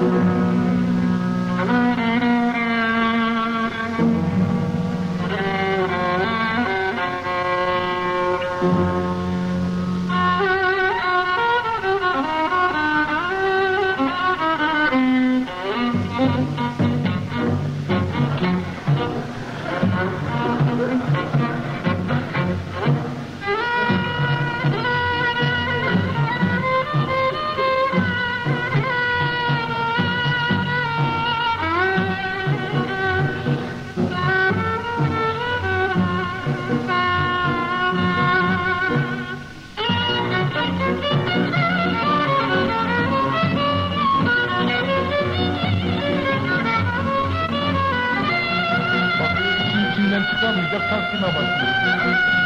thank you. çıkamayacak takvime başlıyoruz.